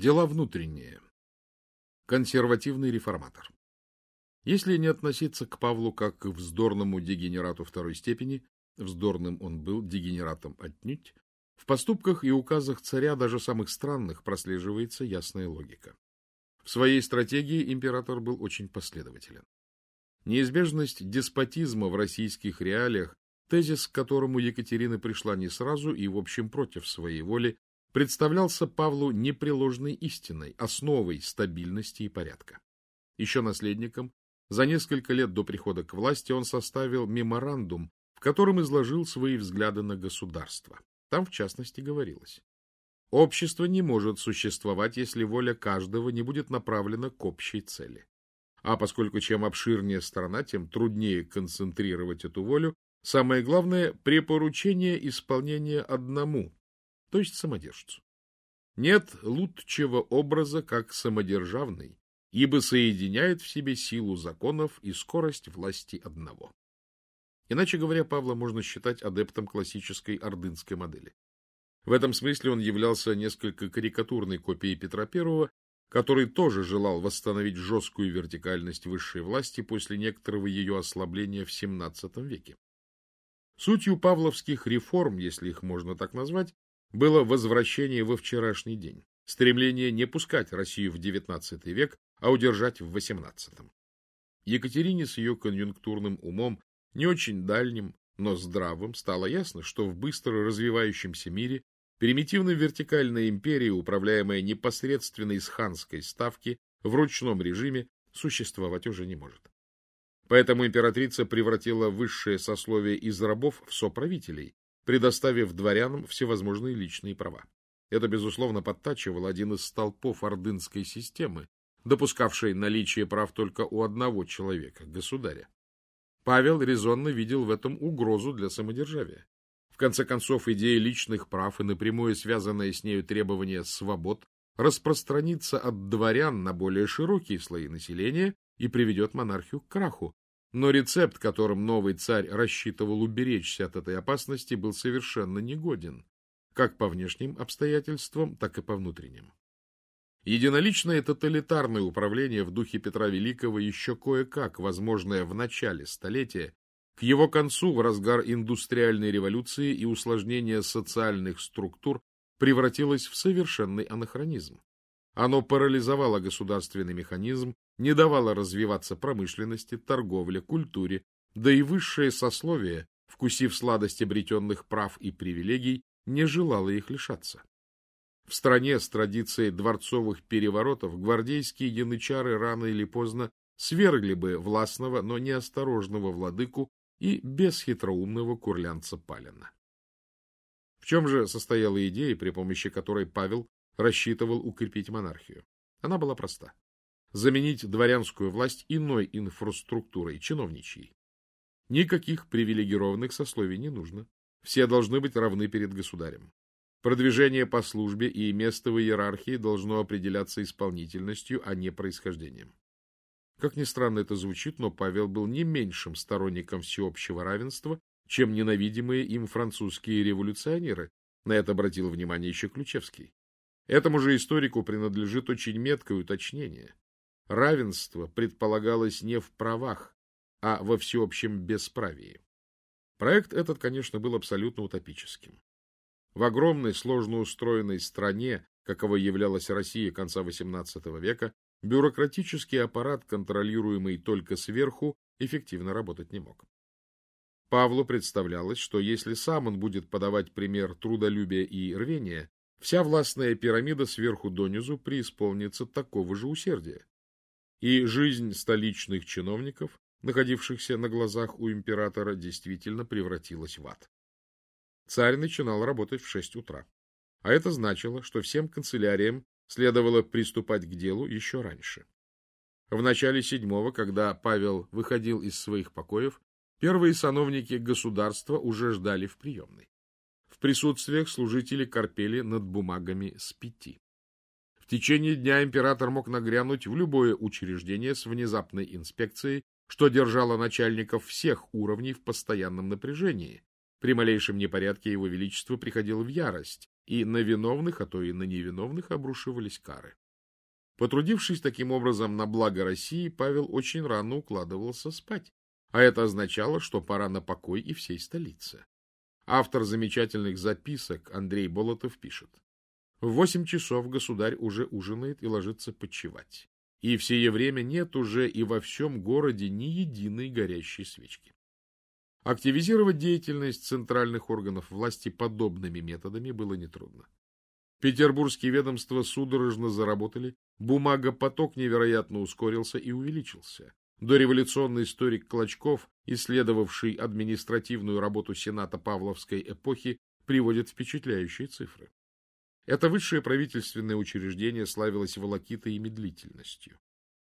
Дела внутренние. Консервативный реформатор. Если не относиться к Павлу как к вздорному дегенерату второй степени, вздорным он был, дегенератом отнюдь, в поступках и указах царя, даже самых странных, прослеживается ясная логика. В своей стратегии император был очень последователен. Неизбежность деспотизма в российских реалиях, тезис, к которому Екатерина пришла не сразу и, в общем, против своей воли, представлялся Павлу непреложной истиной, основой стабильности и порядка. Еще наследником, за несколько лет до прихода к власти он составил меморандум, в котором изложил свои взгляды на государство. Там, в частности, говорилось. Общество не может существовать, если воля каждого не будет направлена к общей цели. А поскольку чем обширнее страна, тем труднее концентрировать эту волю, самое главное – препоручение исполнения одному, то есть самодержцу. Нет лучшего образа, как самодержавный, ибо соединяет в себе силу законов и скорость власти одного. Иначе говоря, Павла можно считать адептом классической ордынской модели. В этом смысле он являлся несколько карикатурной копией Петра I, который тоже желал восстановить жесткую вертикальность высшей власти после некоторого ее ослабления в XVII веке. Сутью павловских реформ, если их можно так назвать, было возвращение во вчерашний день, стремление не пускать Россию в XIX век, а удержать в XVIII. Екатерине с ее конъюнктурным умом, не очень дальним, но здравым, стало ясно, что в быстро развивающемся мире примитивно-вертикальная империя, управляемая непосредственно из ханской ставки, в ручном режиме, существовать уже не может. Поэтому императрица превратила высшее сословие из рабов в соправителей, предоставив дворянам всевозможные личные права. Это, безусловно, подтачивало один из столпов ордынской системы, допускавшей наличие прав только у одного человека, государя. Павел резонно видел в этом угрозу для самодержавия. В конце концов, идея личных прав и напрямую связанное с нею требование свобод распространится от дворян на более широкие слои населения и приведет монархию к краху, но рецепт, которым новый царь рассчитывал уберечься от этой опасности, был совершенно негоден, как по внешним обстоятельствам, так и по внутренним. Единоличное тоталитарное управление в духе Петра Великого еще кое-как, возможное в начале столетия, к его концу, в разгар индустриальной революции и усложнения социальных структур, превратилось в совершенный анахронизм. Оно парализовало государственный механизм, не давало развиваться промышленности, торговле, культуре, да и высшее сословие, вкусив сладость обретенных прав и привилегий, не желало их лишаться. В стране с традицией дворцовых переворотов гвардейские янычары рано или поздно свергли бы властного, но неосторожного владыку и бесхитроумного курлянца Палина. В чем же состояла идея, при помощи которой Павел рассчитывал укрепить монархию? Она была проста. Заменить дворянскую власть иной инфраструктурой, чиновничьей. Никаких привилегированных сословий не нужно. Все должны быть равны перед государем. Продвижение по службе и место в иерархии должно определяться исполнительностью, а не происхождением. Как ни странно это звучит, но Павел был не меньшим сторонником всеобщего равенства, чем ненавидимые им французские революционеры. На это обратил внимание еще Ключевский. Этому же историку принадлежит очень меткое уточнение. Равенство предполагалось не в правах, а во всеобщем бесправии. Проект этот, конечно, был абсолютно утопическим. В огромной, сложно устроенной стране, каковой являлась Россия конца XVIII века, бюрократический аппарат, контролируемый только сверху, эффективно работать не мог. Павлу представлялось, что если сам он будет подавать пример трудолюбия и рвения, вся властная пирамида сверху донизу преисполнится такого же усердия. И жизнь столичных чиновников, находившихся на глазах у императора, действительно превратилась в ад. Царь начинал работать в шесть утра. А это значило, что всем канцеляриям следовало приступать к делу еще раньше. В начале седьмого, когда Павел выходил из своих покоев, первые сановники государства уже ждали в приемной. В присутствиях служители корпели над бумагами с пяти. Течение дня император мог нагрянуть в любое учреждение с внезапной инспекцией, что держало начальников всех уровней в постоянном напряжении, при малейшем непорядке его величество приходил в ярость и на виновных, а то и на невиновных обрушивались кары. Потрудившись таким образом на благо России, Павел очень рано укладывался спать, а это означало, что пора на покой и всей столице. Автор замечательных записок Андрей Болотов пишет. В восемь часов государь уже ужинает и ложится почевать. И в сие время нет уже и во всем городе ни единой горящей свечки. Активизировать деятельность центральных органов власти подобными методами было нетрудно. Петербургские ведомства судорожно заработали, бумагопоток невероятно ускорился и увеличился. Дореволюционный историк Клочков, исследовавший административную работу Сената Павловской эпохи, приводит впечатляющие цифры. Это высшее правительственное учреждение славилось волокитой и медлительностью.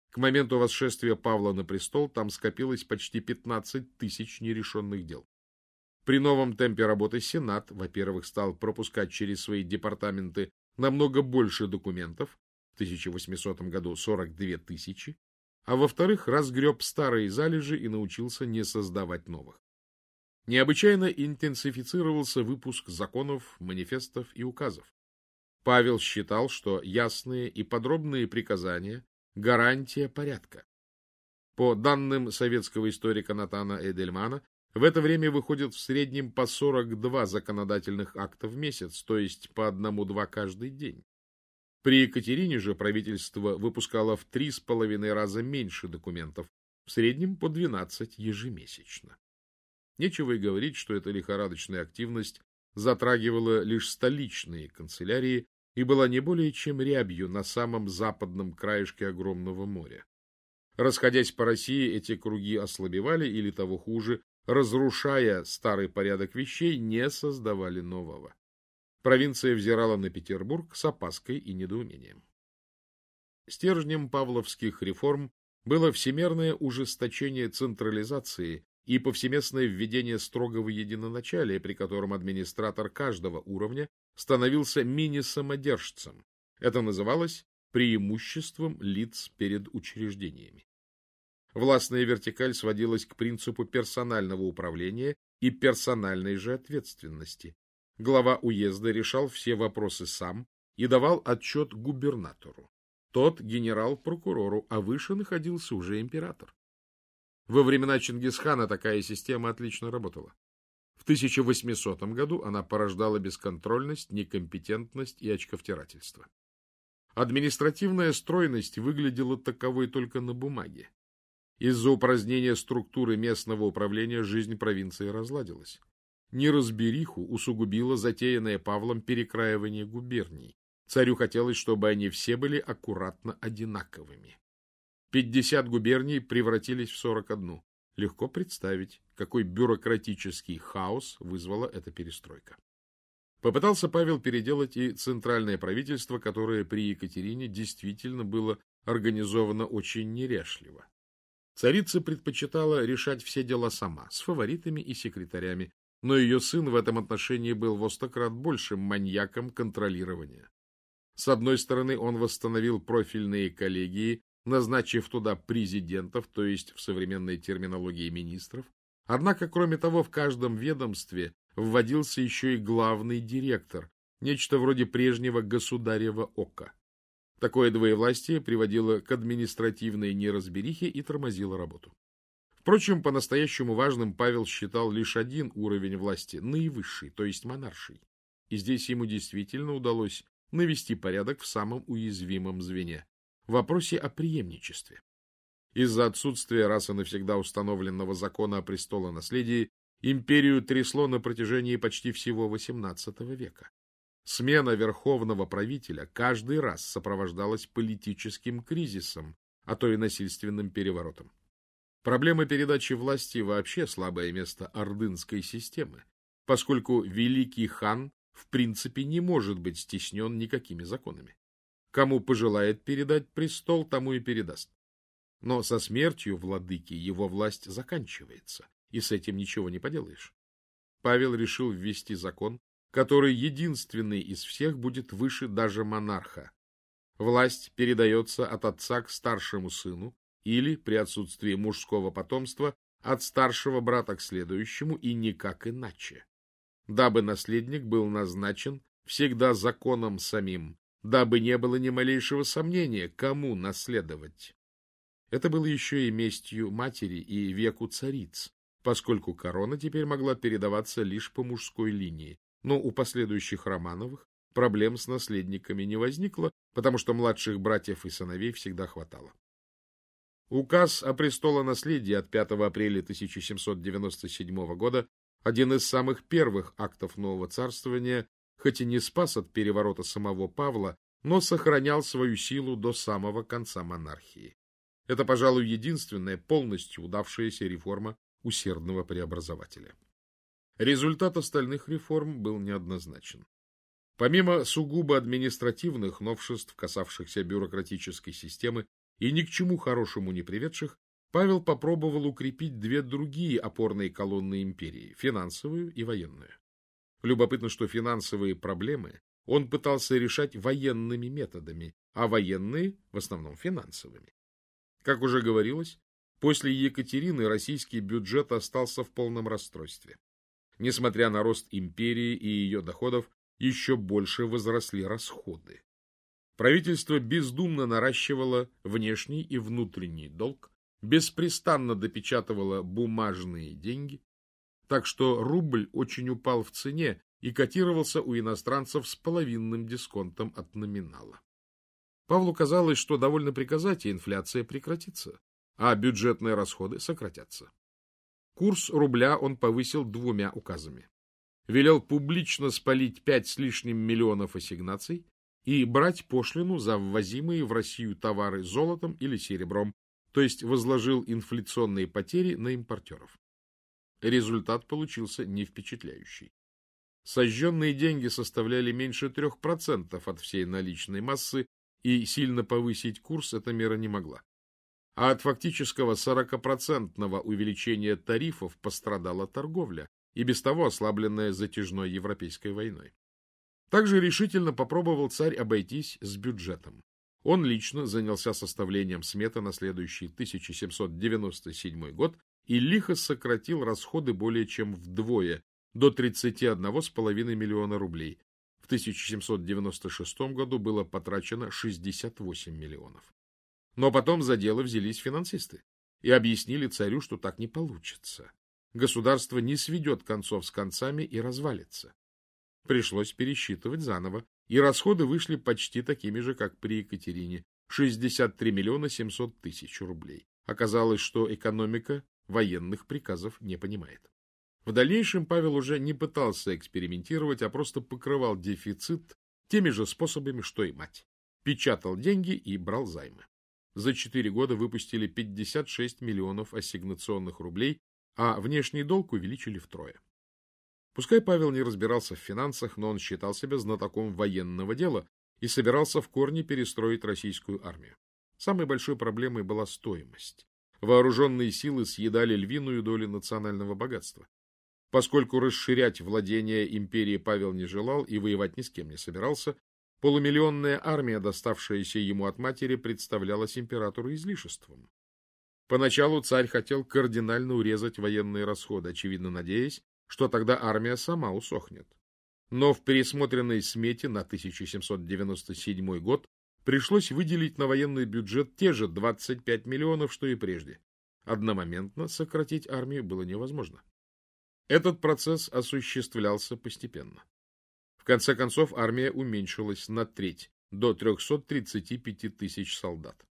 К моменту восшествия Павла на престол там скопилось почти 15 тысяч нерешенных дел. При новом темпе работы Сенат, во-первых, стал пропускать через свои департаменты намного больше документов, в 1800 году 42 тысячи, а во-вторых, разгреб старые залежи и научился не создавать новых. Необычайно интенсифицировался выпуск законов, манифестов и указов. Павел считал, что ясные и подробные приказания гарантия порядка. По данным советского историка Натана Эдельмана, в это время выходит в среднем по 42 законодательных акта в месяц, то есть по одному-два каждый день. При Екатерине же правительство выпускало в три с половиной раза меньше документов, в среднем по 12 ежемесячно. Нечего и говорить, что эта лихорадочная активность затрагивала лишь столичные канцелярии, и была не более чем рябью на самом западном краешке огромного моря. Расходясь по России, эти круги ослабевали или, того хуже, разрушая старый порядок вещей, не создавали нового. Провинция взирала на Петербург с опаской и недоумением. Стержнем павловских реформ было всемерное ужесточение централизации и повсеместное введение строгого единоначалия, при котором администратор каждого уровня становился мини-самодержцем. Это называлось преимуществом лиц перед учреждениями. Властная вертикаль сводилась к принципу персонального управления и персональной же ответственности. Глава уезда решал все вопросы сам и давал отчет губернатору. Тот генерал-прокурору, а выше находился уже император. Во времена Чингисхана такая система отлично работала. В 1800 году она порождала бесконтрольность, некомпетентность и очковтирательство. Административная стройность выглядела таковой только на бумаге. Из-за упразднения структуры местного управления жизнь провинции разладилась. Неразбериху усугубило затеянное Павлом перекраивание губерний. Царю хотелось, чтобы они все были аккуратно одинаковыми. Пятьдесят губерний превратились в сорок одну. Легко представить, какой бюрократический хаос вызвала эта перестройка. Попытался Павел переделать и центральное правительство, которое при Екатерине действительно было организовано очень неряшливо. Царица предпочитала решать все дела сама, с фаворитами и секретарями, но ее сын в этом отношении был во сто большим маньяком контролирования. С одной стороны, он восстановил профильные коллегии назначив туда президентов, то есть в современной терминологии министров. Однако, кроме того, в каждом ведомстве вводился еще и главный директор, нечто вроде прежнего государева ока. Такое двоевластие приводило к административной неразберихе и тормозило работу. Впрочем, по-настоящему важным Павел считал лишь один уровень власти, наивысший, то есть монарший. И здесь ему действительно удалось навести порядок в самом уязвимом звене в вопросе о преемничестве. Из-за отсутствия раз и навсегда установленного закона о престолонаследии империю трясло на протяжении почти всего XVIII века. Смена верховного правителя каждый раз сопровождалась политическим кризисом, а то и насильственным переворотом. Проблема передачи власти вообще слабое место ордынской системы, поскольку великий хан в принципе не может быть стеснен никакими законами. Кому пожелает передать престол, тому и передаст. Но со смертью владыки его власть заканчивается, и с этим ничего не поделаешь. Павел решил ввести закон, который единственный из всех будет выше даже монарха. Власть передается от отца к старшему сыну или, при отсутствии мужского потомства, от старшего брата к следующему и никак иначе, дабы наследник был назначен всегда законом самим, дабы не было ни малейшего сомнения, кому наследовать. Это было еще и местью матери и веку цариц, поскольку корона теперь могла передаваться лишь по мужской линии, но у последующих Романовых проблем с наследниками не возникло, потому что младших братьев и сыновей всегда хватало. Указ о престолонаследии от 5 апреля 1797 года один из самых первых актов нового царствования, хоть и не спас от переворота самого Павла, но сохранял свою силу до самого конца монархии. Это, пожалуй, единственная полностью удавшаяся реформа усердного преобразователя. Результат остальных реформ был неоднозначен. Помимо сугубо административных новшеств, касавшихся бюрократической системы и ни к чему хорошему не приведших, Павел попробовал укрепить две другие опорные колонны империи – финансовую и военную. Любопытно, что финансовые проблемы он пытался решать военными методами, а военные – в основном финансовыми. Как уже говорилось, после Екатерины российский бюджет остался в полном расстройстве. Несмотря на рост империи и ее доходов, еще больше возросли расходы. Правительство бездумно наращивало внешний и внутренний долг, беспрестанно допечатывало бумажные деньги, так что рубль очень упал в цене и котировался у иностранцев с половинным дисконтом от номинала. Павлу казалось, что довольно приказать, и инфляция прекратится, а бюджетные расходы сократятся. Курс рубля он повысил двумя указами. Велел публично спалить пять с лишним миллионов ассигнаций и брать пошлину за ввозимые в Россию товары золотом или серебром, то есть возложил инфляционные потери на импортеров. Результат получился не впечатляющий. Сожженные деньги составляли меньше 3% от всей наличной массы, и сильно повысить курс эта мера не могла. А от фактического 40% увеличения тарифов пострадала торговля, и без того ослабленная затяжной европейской войной. Также решительно попробовал царь обойтись с бюджетом. Он лично занялся составлением сметы на следующий 1797 год и лихо сократил расходы более чем вдвое, до 31,5 миллиона рублей. В 1796 году было потрачено 68 миллионов. Но потом за дело взялись финансисты и объяснили царю, что так не получится. Государство не сведет концов с концами и развалится. Пришлось пересчитывать заново, и расходы вышли почти такими же, как при Екатерине – 63 миллиона 700 тысяч рублей. Оказалось, что экономика военных приказов не понимает. В дальнейшем Павел уже не пытался экспериментировать, а просто покрывал дефицит теми же способами, что и мать. Печатал деньги и брал займы. За четыре года выпустили 56 миллионов ассигнационных рублей, а внешний долг увеличили втрое. Пускай Павел не разбирался в финансах, но он считал себя знатоком военного дела и собирался в корне перестроить российскую армию. Самой большой проблемой была стоимость. Вооруженные силы съедали львиную долю национального богатства. Поскольку расширять владения империи Павел не желал и воевать ни с кем не собирался, полумиллионная армия, доставшаяся ему от матери, представлялась императору излишеством. Поначалу царь хотел кардинально урезать военные расходы, очевидно надеясь, что тогда армия сама усохнет. Но в пересмотренной смете на 1797 год пришлось выделить на военный бюджет те же 25 миллионов, что и прежде. Одномоментно сократить армию было невозможно. Этот процесс осуществлялся постепенно. В конце концов армия уменьшилась на треть, до 335 тысяч солдат.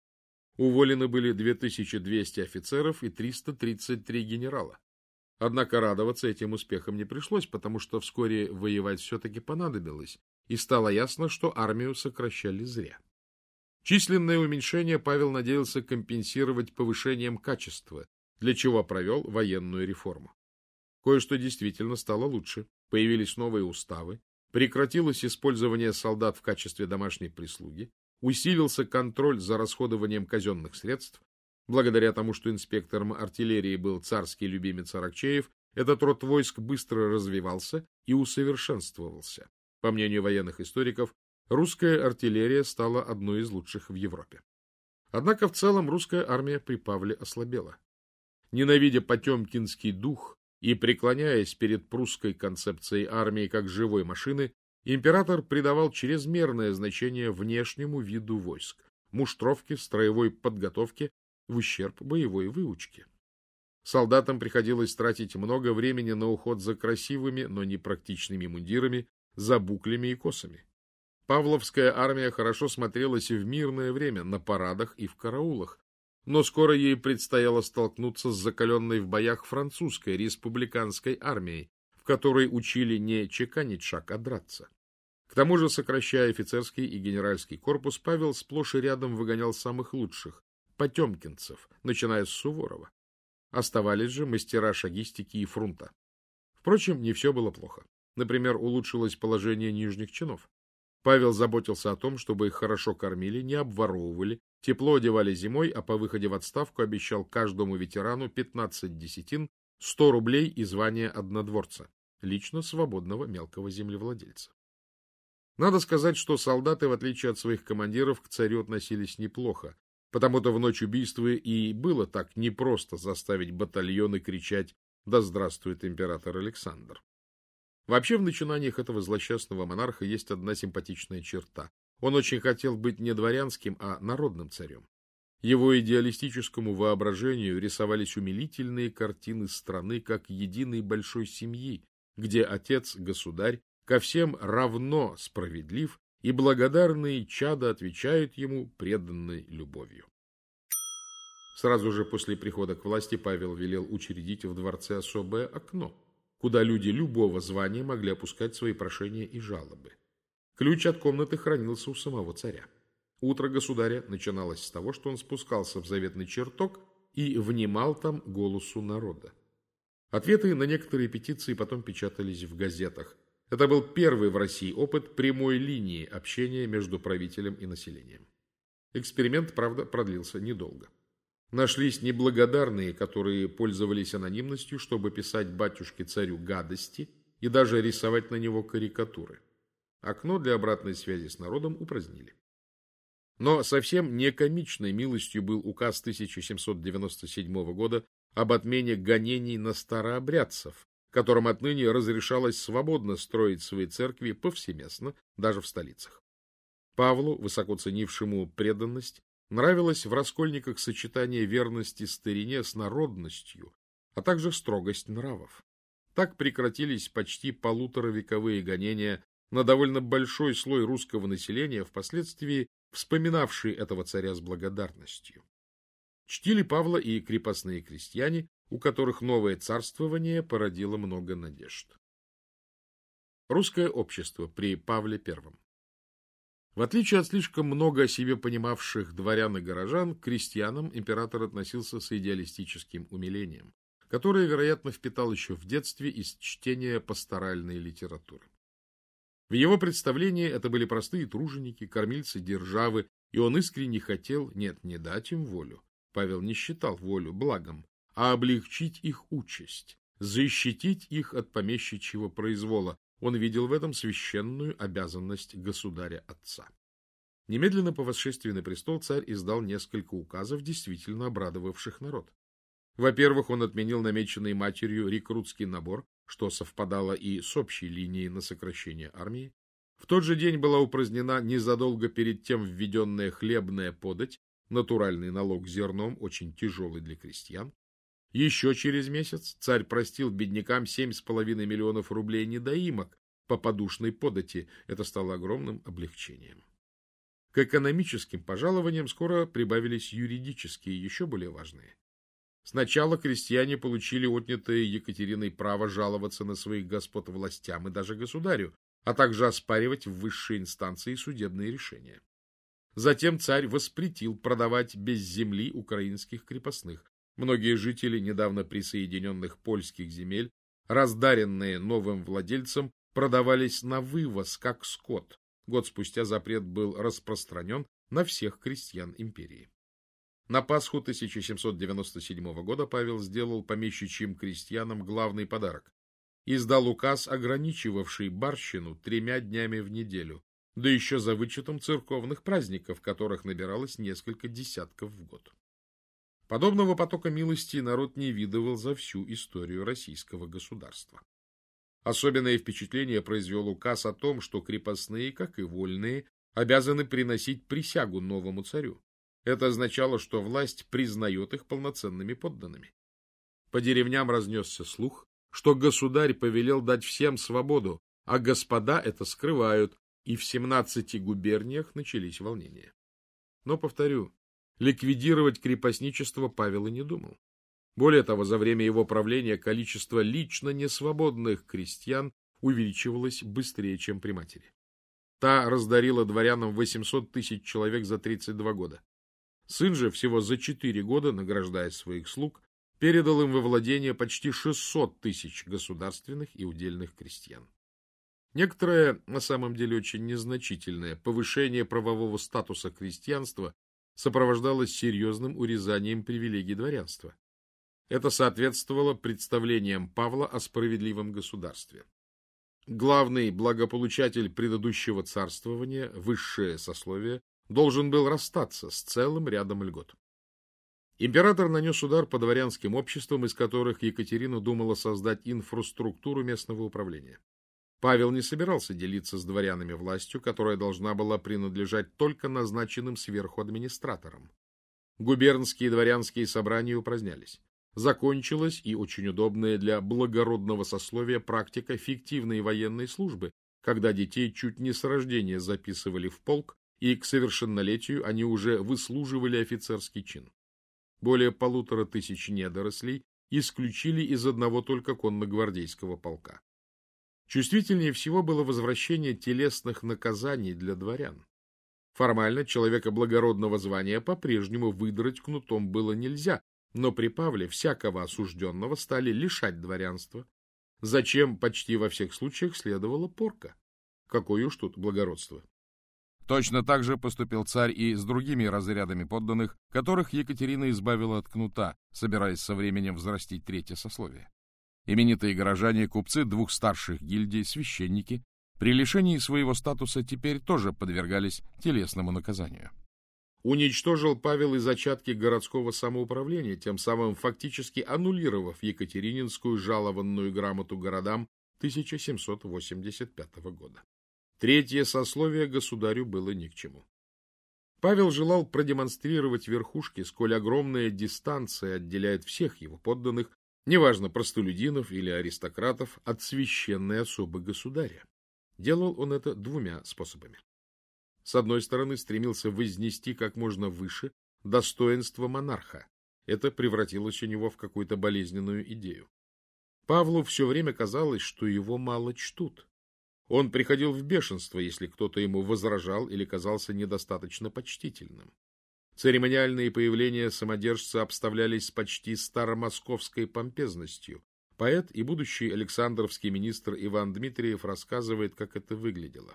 Уволены были 2200 офицеров и 333 генерала. Однако радоваться этим успехам не пришлось, потому что вскоре воевать все-таки понадобилось, и стало ясно, что армию сокращали зря. Численное уменьшение Павел надеялся компенсировать повышением качества, для чего провел военную реформу. Кое-что действительно стало лучше. Появились новые уставы, прекратилось использование солдат в качестве домашней прислуги, усилился контроль за расходованием казенных средств, Благодаря тому, что инспектором артиллерии был царский любимец Аракчеев, этот род войск быстро развивался и усовершенствовался. По мнению военных историков, русская артиллерия стала одной из лучших в Европе. Однако в целом русская армия при Павле ослабела. Ненавидя потемкинский дух и преклоняясь перед прусской концепцией армии как живой машины, Император придавал чрезмерное значение внешнему виду войск, муштровке, строевой подготовке в ущерб боевой выучке. Солдатам приходилось тратить много времени на уход за красивыми, но непрактичными мундирами, за буклями и косами. Павловская армия хорошо смотрелась и в мирное время, на парадах и в караулах, но скоро ей предстояло столкнуться с закаленной в боях французской республиканской армией, в которой учили не чеканить шаг, а драться. К тому же, сокращая офицерский и генеральский корпус, Павел сплошь и рядом выгонял самых лучших, потемкинцев, начиная с Суворова. Оставались же мастера шагистики и фрунта. Впрочем, не все было плохо. Например, улучшилось положение нижних чинов. Павел заботился о том, чтобы их хорошо кормили, не обворовывали, тепло одевали зимой, а по выходе в отставку обещал каждому ветерану 15 десятин, 100 рублей и звание однодворца, лично свободного мелкого землевладельца. Надо сказать, что солдаты, в отличие от своих командиров, к царю относились неплохо, потому-то в ночь убийства и было так непросто заставить батальоны кричать «Да здравствует император Александр!». Вообще в начинаниях этого злосчастного монарха есть одна симпатичная черта. Он очень хотел быть не дворянским, а народным царем. Его идеалистическому воображению рисовались умилительные картины страны как единой большой семьи, где отец, государь, ко всем равно справедлив, и благодарные чада отвечают ему преданной любовью. Сразу же после прихода к власти Павел велел учредить в дворце особое окно, куда люди любого звания могли опускать свои прошения и жалобы. Ключ от комнаты хранился у самого царя. Утро государя начиналось с того, что он спускался в заветный чертог и внимал там голосу народа. Ответы на некоторые петиции потом печатались в газетах. Это был первый в России опыт прямой линии общения между правителем и населением. Эксперимент, правда, продлился недолго. Нашлись неблагодарные, которые пользовались анонимностью, чтобы писать батюшке-царю гадости и даже рисовать на него карикатуры. Окно для обратной связи с народом упразднили. Но совсем не комичной милостью был указ 1797 года об отмене гонений на старообрядцев, которым отныне разрешалось свободно строить свои церкви повсеместно, даже в столицах. Павлу, высоко ценившему преданность, Нравилось в раскольниках сочетание верности старине с народностью, а также строгость нравов. Так прекратились почти полуторавековые гонения на довольно большой слой русского населения, впоследствии вспоминавший этого царя с благодарностью. Чтили Павла и крепостные крестьяне, у которых новое царствование породило много надежд. Русское общество при Павле I в отличие от слишком много о себе понимавших дворян и горожан, к крестьянам император относился с идеалистическим умилением, которое, вероятно, впитал еще в детстве из чтения пасторальной литературы. В его представлении это были простые труженики, кормильцы державы, и он искренне хотел, нет, не дать им волю, Павел не считал волю благом, а облегчить их участь, защитить их от помещичьего произвола, он видел в этом священную обязанность государя-отца. Немедленно по восшествии на престол царь издал несколько указов, действительно обрадовавших народ. Во-первых, он отменил намеченный матерью рекрутский набор, что совпадало и с общей линией на сокращение армии. В тот же день была упразднена незадолго перед тем введенная хлебная подать, натуральный налог зерном, очень тяжелый для крестьян. Еще через месяц царь простил беднякам семь с половиной миллионов рублей недоимок по подушной подати. Это стало огромным облегчением. К экономическим пожалованиям скоро прибавились юридические, еще более важные. Сначала крестьяне получили отнятое Екатериной право жаловаться на своих господ властям и даже государю, а также оспаривать в высшей инстанции судебные решения. Затем царь воспретил продавать без земли украинских крепостных, Многие жители недавно присоединенных польских земель, раздаренные новым владельцам, продавались на вывоз, как скот. Год спустя запрет был распространен на всех крестьян империи. На Пасху 1797 года Павел сделал помещичьим крестьянам главный подарок. Издал указ, ограничивавший барщину тремя днями в неделю, да еще за вычетом церковных праздников, которых набиралось несколько десятков в год. Подобного потока милости народ не видывал за всю историю российского государства. Особенное впечатление произвел указ о том, что крепостные, как и вольные, обязаны приносить присягу новому царю. Это означало, что власть признает их полноценными подданными. По деревням разнесся слух, что государь повелел дать всем свободу, а господа это скрывают, и в 17 губерниях начались волнения. Но, повторю, ликвидировать крепостничество Павел и не думал. Более того, за время его правления количество лично несвободных крестьян увеличивалось быстрее, чем при матери. Та раздарила дворянам 800 тысяч человек за 32 года. Сын же всего за 4 года, награждая своих слуг, передал им во владение почти 600 тысяч государственных и удельных крестьян. Некоторое, на самом деле очень незначительное, повышение правового статуса крестьянства сопровождалось серьезным урезанием привилегий дворянства. Это соответствовало представлениям Павла о справедливом государстве. Главный благополучатель предыдущего царствования, высшее сословие, должен был расстаться с целым рядом льгот. Император нанес удар по дворянским обществам, из которых Екатерина думала создать инфраструктуру местного управления. Павел не собирался делиться с дворянами властью, которая должна была принадлежать только назначенным сверху администраторам. Губернские и дворянские собрания упразднялись. Закончилась и очень удобная для благородного сословия практика фиктивной военной службы, когда детей чуть не с рождения записывали в полк, и к совершеннолетию они уже выслуживали офицерский чин. Более полутора тысяч недорослей исключили из одного только конногвардейского полка. Чувствительнее всего было возвращение телесных наказаний для дворян. Формально человека благородного звания по-прежнему выдрать кнутом было нельзя, но при Павле всякого осужденного стали лишать дворянства, зачем почти во всех случаях следовала порка. Какое уж тут благородство. Точно так же поступил царь и с другими разрядами подданных, которых Екатерина избавила от кнута, собираясь со временем взрастить третье сословие. Именитые горожане, купцы двух старших гильдий, священники, при лишении своего статуса теперь тоже подвергались телесному наказанию. Уничтожил Павел и зачатки городского самоуправления, тем самым фактически аннулировав Екатерининскую жалованную грамоту городам 1785 года. Третье сословие государю было ни к чему. Павел желал продемонстрировать верхушке, сколь огромная дистанция отделяет всех его подданных неважно, простолюдинов или аристократов, от священной особы государя. Делал он это двумя способами. С одной стороны, стремился вознести как можно выше достоинство монарха. Это превратилось у него в какую-то болезненную идею. Павлу все время казалось, что его мало чтут. Он приходил в бешенство, если кто-то ему возражал или казался недостаточно почтительным. Церемониальные появления самодержца обставлялись с почти старомосковской помпезностью. Поэт и будущий Александровский министр Иван Дмитриев рассказывает, как это выглядело.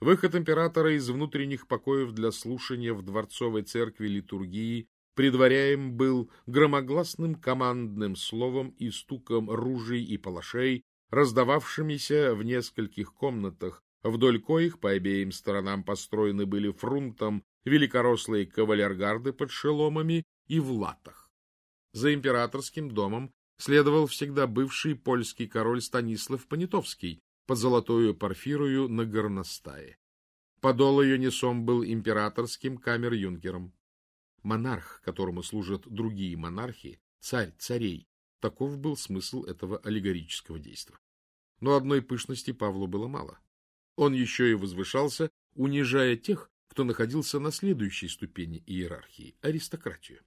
Выход императора из внутренних покоев для слушания в дворцовой церкви литургии предваряем был громогласным командным словом и стуком ружей и палашей, раздававшимися в нескольких комнатах, вдоль коих по обеим сторонам построены были фрунтом великорослые кавалергарды под шеломами и в латах. За императорским домом следовал всегда бывший польский король Станислав Понятовский под золотую парфирую на горностае. Подол ее несом был императорским камер-юнкером. Монарх, которому служат другие монархи, царь царей, таков был смысл этого аллегорического действия. Но одной пышности Павлу было мало. Он еще и возвышался, унижая тех, кто находился на следующей ступени иерархии – аристократию.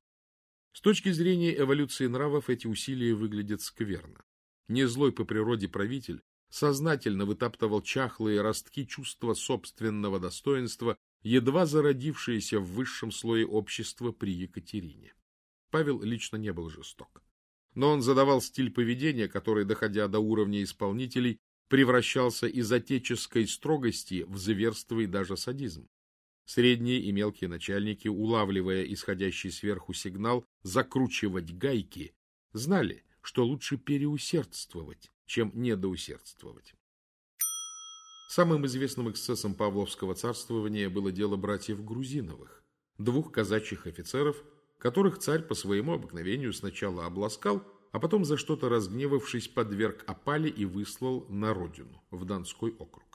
С точки зрения эволюции нравов эти усилия выглядят скверно. Не злой по природе правитель сознательно вытаптывал чахлые ростки чувства собственного достоинства, едва зародившиеся в высшем слое общества при Екатерине. Павел лично не был жесток. Но он задавал стиль поведения, который, доходя до уровня исполнителей, превращался из отеческой строгости в зверство и даже садизм. Средние и мелкие начальники, улавливая исходящий сверху сигнал закручивать гайки, знали, что лучше переусердствовать, чем недоусердствовать. Самым известным эксцессом Павловского царствования было дело братьев Грузиновых, двух казачьих офицеров, которых царь по своему обыкновению сначала обласкал, а потом за что-то разгневавшись подверг опале и выслал на родину, в Донской округ.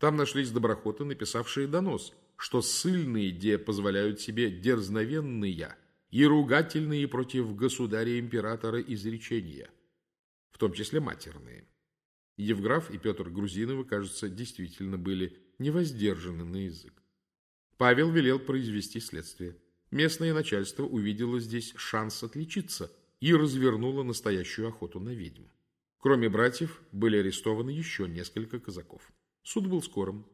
Там нашлись доброхоты, написавшие донос, что ссыльные де позволяют себе дерзновенные и ругательные против государя-императора изречения, в том числе матерные. Евграф и Петр Грузиновы, кажется, действительно были невоздержаны на язык. Павел велел произвести следствие. Местное начальство увидело здесь шанс отличиться и развернуло настоящую охоту на ведьм. Кроме братьев, были арестованы еще несколько казаков. Суд был скорым.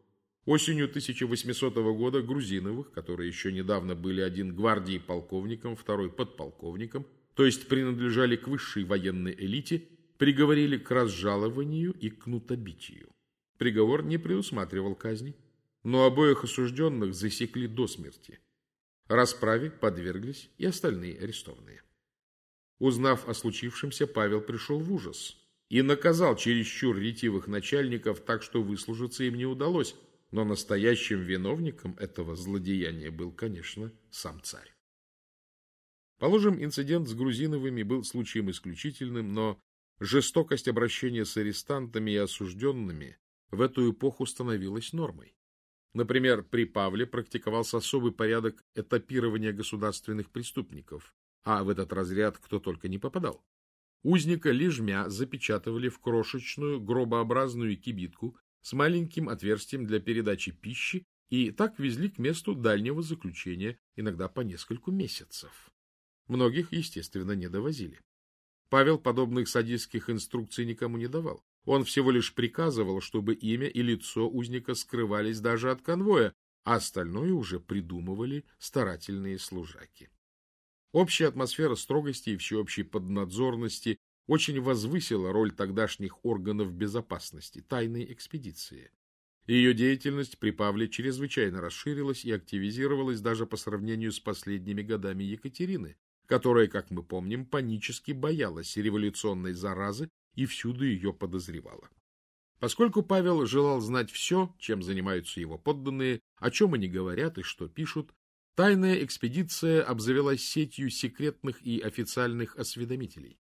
Осенью 1800 года Грузиновых, которые еще недавно были один гвардии полковником, второй подполковником, то есть принадлежали к высшей военной элите, приговорили к разжалованию и кнутобитию. Приговор не предусматривал казни, но обоих осужденных засекли до смерти. Расправе подверглись и остальные арестованные. Узнав о случившемся, Павел пришел в ужас и наказал чересчур ретивых начальников так, что выслужиться им не удалось, но настоящим виновником этого злодеяния был, конечно, сам царь. Положим, инцидент с Грузиновыми был случаем исключительным, но жестокость обращения с арестантами и осужденными в эту эпоху становилась нормой. Например, при Павле практиковался особый порядок этапирования государственных преступников, а в этот разряд кто только не попадал. Узника лежмя запечатывали в крошечную гробообразную кибитку с маленьким отверстием для передачи пищи и так везли к месту дальнего заключения, иногда по нескольку месяцев. Многих, естественно, не довозили. Павел подобных садистских инструкций никому не давал. Он всего лишь приказывал, чтобы имя и лицо узника скрывались даже от конвоя, а остальное уже придумывали старательные служаки. Общая атмосфера строгости и всеобщей поднадзорности очень возвысила роль тогдашних органов безопасности, тайной экспедиции. Ее деятельность при Павле чрезвычайно расширилась и активизировалась даже по сравнению с последними годами Екатерины, которая, как мы помним, панически боялась революционной заразы и всюду ее подозревала. Поскольку Павел желал знать все, чем занимаются его подданные, о чем они говорят и что пишут, тайная экспедиция обзавелась сетью секретных и официальных осведомителей.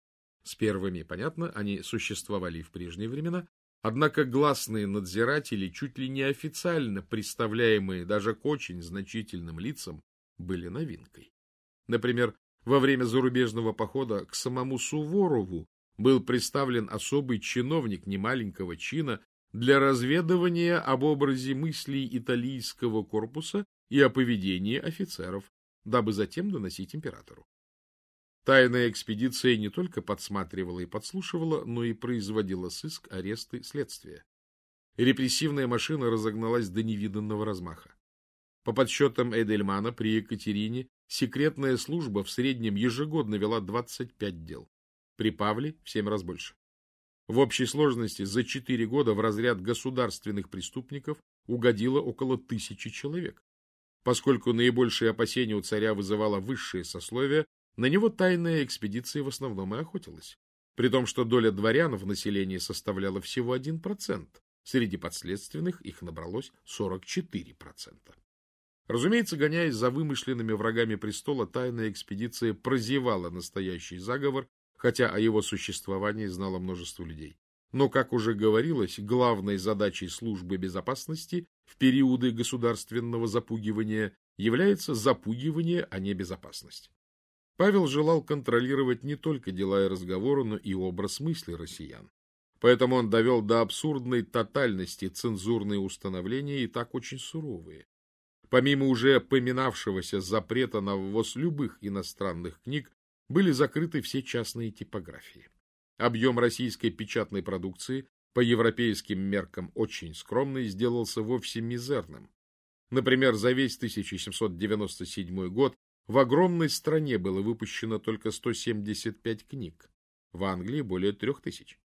С первыми, понятно, они существовали в прежние времена, однако гласные надзиратели, чуть ли не официально представляемые даже к очень значительным лицам, были новинкой. Например, во время зарубежного похода к самому Суворову был представлен особый чиновник немаленького чина для разведывания об образе мыслей италийского корпуса и о поведении офицеров, дабы затем доносить императору. Тайная экспедиция не только подсматривала и подслушивала, но и производила сыск, аресты, следствия. Репрессивная машина разогналась до невиданного размаха. По подсчетам Эдельмана, при Екатерине секретная служба в среднем ежегодно вела 25 дел при Павле в семь раз больше. В общей сложности за четыре года в разряд государственных преступников угодило около тысячи человек. Поскольку наибольшие опасения у царя вызывало высшее сословие, на него тайная экспедиция в основном и охотилась. При том, что доля дворян в населении составляла всего 1%, среди подследственных их набралось 44%. Разумеется, гоняясь за вымышленными врагами престола, тайная экспедиция прозевала настоящий заговор хотя о его существовании знало множество людей. Но, как уже говорилось, главной задачей службы безопасности в периоды государственного запугивания является запугивание, а не безопасность. Павел желал контролировать не только дела и разговоры, но и образ мысли россиян. Поэтому он довел до абсурдной тотальности цензурные установления и так очень суровые. Помимо уже поминавшегося запрета на ввоз любых иностранных книг, были закрыты все частные типографии. Объем российской печатной продукции по европейским меркам очень скромный сделался вовсе мизерным. Например, за весь 1797 год в огромной стране было выпущено только 175 книг, в Англии более 3000.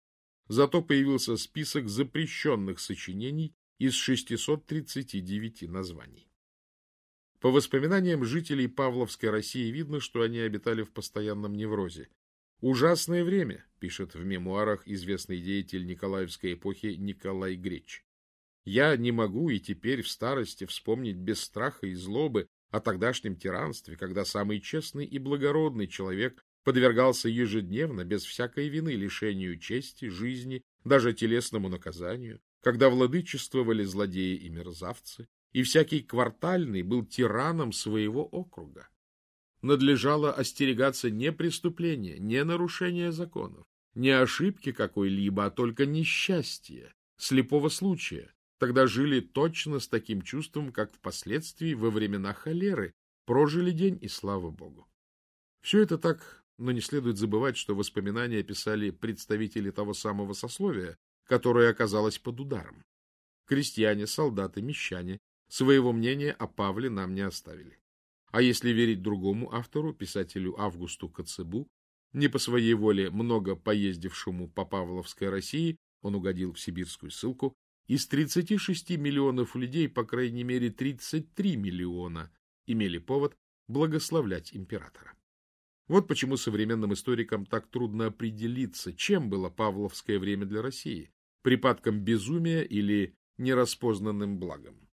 Зато появился список запрещенных сочинений из 639 названий. По воспоминаниям жителей Павловской России видно, что они обитали в постоянном неврозе. «Ужасное время», — пишет в мемуарах известный деятель Николаевской эпохи Николай Греч. «Я не могу и теперь в старости вспомнить без страха и злобы о тогдашнем тиранстве, когда самый честный и благородный человек подвергался ежедневно, без всякой вины, лишению чести, жизни, даже телесному наказанию, когда владычествовали злодеи и мерзавцы, и всякий квартальный был тираном своего округа. Надлежало остерегаться не преступления, не нарушения законов, не ошибки какой-либо, а только несчастья, слепого случая. Тогда жили точно с таким чувством, как впоследствии во времена холеры, прожили день и слава Богу. Все это так, но не следует забывать, что воспоминания писали представители того самого сословия, которое оказалось под ударом. Крестьяне, солдаты, мещане своего мнения о Павле нам не оставили. А если верить другому автору, писателю Августу Коцебу, не по своей воле много поездившему по Павловской России, он угодил в сибирскую ссылку, из 36 миллионов людей, по крайней мере, 33 миллиона имели повод благословлять императора. Вот почему современным историкам так трудно определиться, чем было Павловское время для России – припадком безумия или нераспознанным благом.